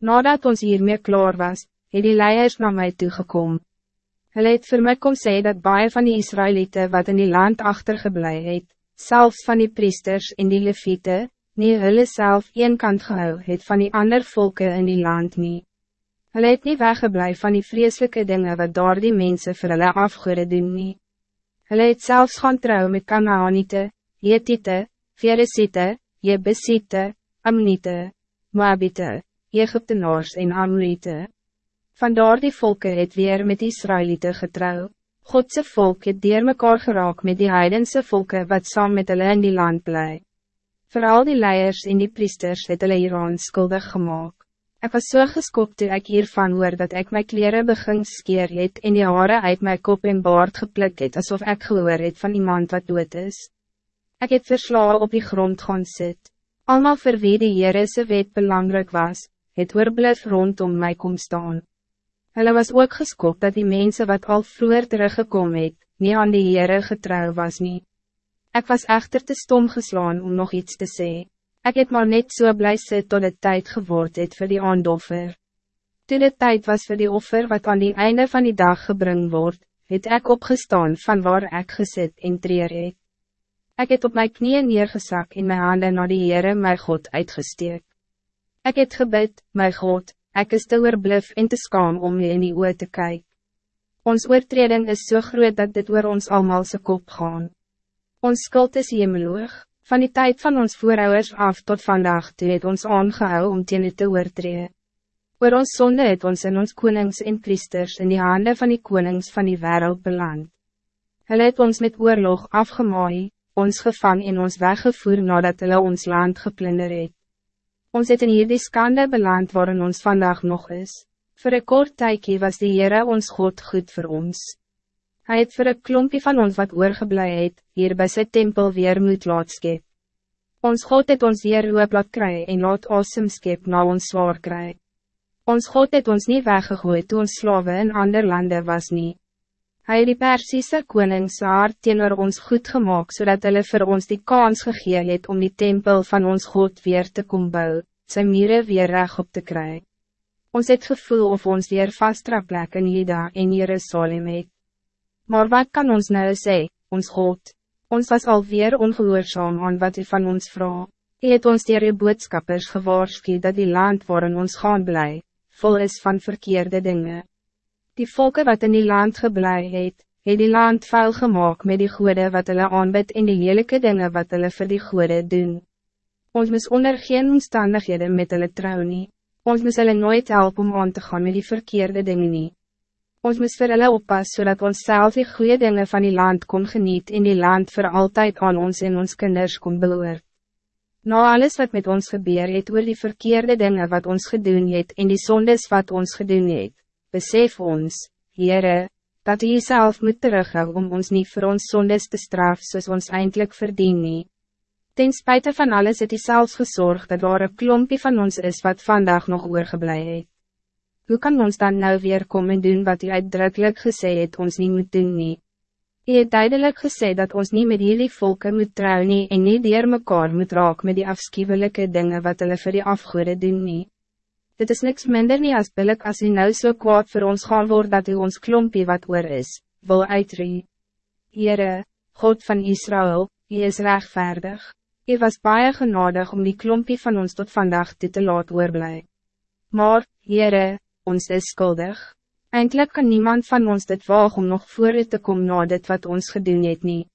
Nadat ons hiermee klaar was, het die leiers na my toegekom. Hulle het vir my kom sê dat baie van die Israëlieten wat in die land achtergeblij het, zelfs van die priesters en die leviete, nie hulle self een kant gehou het van die ander volken in die land nie. Hulle het nie weggeblij van die vreselijke dingen wat daar die mense vir hulle afgoede doen nie. Hulle het selfs gaan trouw met Kanaanite, Jetite, Veresite, Jebesite, Amnite, Moabite, Egyptenaars en Amorite. Vandaar die volken het weer met Israëlieten getrouw. Godse volk het dier mekaar geraak met die heidense volken wat saam met hulle in die land bly. Vooral die leiers en die priesters het hulle hieraan skuldig gemaakt. Ik was so geskop toe ek hiervan hoor dat ik mijn kleren begin skeer het en die haren uit mijn kop en baard geplukt het alsof ik gehoor het van iemand wat dood is. Ik het verslaan op die grond gaan sit. Almal vir wie die Heerese wet belangrijk was, het oorblif rondom mij kom staan. Hulle was ook geskop dat die mensen wat al vroeger teruggekom het, nie aan die Heere getrouw was nie. Ek was echter te stom geslaan om nog iets te zeggen. Ik het maar net so blij sit tot het tijd geword het vir die aandoffer. Toen het tijd was voor die offer wat aan die einde van die dag gebring wordt, het ik opgestaan van waar ik gezet en treer het. Ek het op mijn knieën neergezak in mijn handen naar die Heere my God uitgesteek. Ik het gebed, my God, ik is te oorblif en te skaam om je in die oor te kijken. Ons oortreding is zo so groot dat dit oor ons allemaal se kop gaan. Ons skuld is hemeloog, van die tijd van ons voorouders af tot vandaag toe het ons aangehou om teen te oortree. Oor ons zonde het ons in ons konings en priesters in die handen van die konings van die wereld beland. Hulle het ons met oorlog afgemaai, ons gevang en ons weggevoer nadat hulle ons land geplunder het. Ons het in hierdie skande beland waarin ons vandaag nog is. Voor een kort tijdje was die Heere ons God goed voor ons. Hij het voor een klompje van ons wat oorgeblij het, hier bij sy tempel weer moet laat skep. Ons God het ons hier hoop laat kry en laat awesome skep na ons zwaar kry. Ons God het ons niet weggegooid toen ons slawe in ander landen was niet. Hij het die Persische koning Saar teenoor ons goed gemaakt, zodat hulle vir ons die kans gegee het om die tempel van ons God weer te kom bou, sy mire weer reg op te kry. Ons het gevoel of ons weer vastra plek in Juda en Jerusalem het. Maar wat kan ons nou sê, ons God? Ons was alweer ongehoorzaam aan wat u van ons vraagt. Hy het ons dier uw boodskappers gewaarschuwd dat die land waarin ons gaan bly, vol is van verkeerde dingen. Die volken wat in die land geblei het, het die land vuil gemaakt met die goede wat hulle aanbid en die lelijke dingen wat hulle vir die goede doen. Ons mis onder geen omstandighede met hulle trouw nie. Ons mis hulle nooit help om aan te gaan met die verkeerde dingen nie. Ons mis vir hulle oppas zodat ons zelf die goede dingen van die land kon geniet en die land voor altijd aan ons en ons kinders kon beloor. Na alles wat met ons gebeur het oor die verkeerde dingen wat ons gedoen het en die zondes wat ons gedoen het, besef ons, Heere, dat u zelf moet terughou om ons niet voor ons zondes te straf soos ons eindelijk verdien nie. Ten spijt van alles het u zelfs gezorgd dat daar een klompje van ons is wat vandaag nog oorgeblij het. Hoe kan ons dan nou weer komen doen wat u uitdrukkelijk gesê het ons niet moet doen nie? U het duidelijk gesê dat ons niet met jullie volken moet trouwen nie en nie dier mekaar moet raak met die afschuwelijke dingen wat hulle vir die afgoede doen nie. Dit is niks minder nie as billik as hy nou so kwaad voor ons gaan word dat hy ons klompie wat oor is, wil uitree. Heere, God van Israël, hy is rechtvaardig. Hy was baie genadig om die klompie van ons tot vandaag dit te laat oorblij. Maar, Heere, ons is skuldig. Eindelijk kan niemand van ons dit waag om nog voor te komen na dit wat ons gedoen het niet.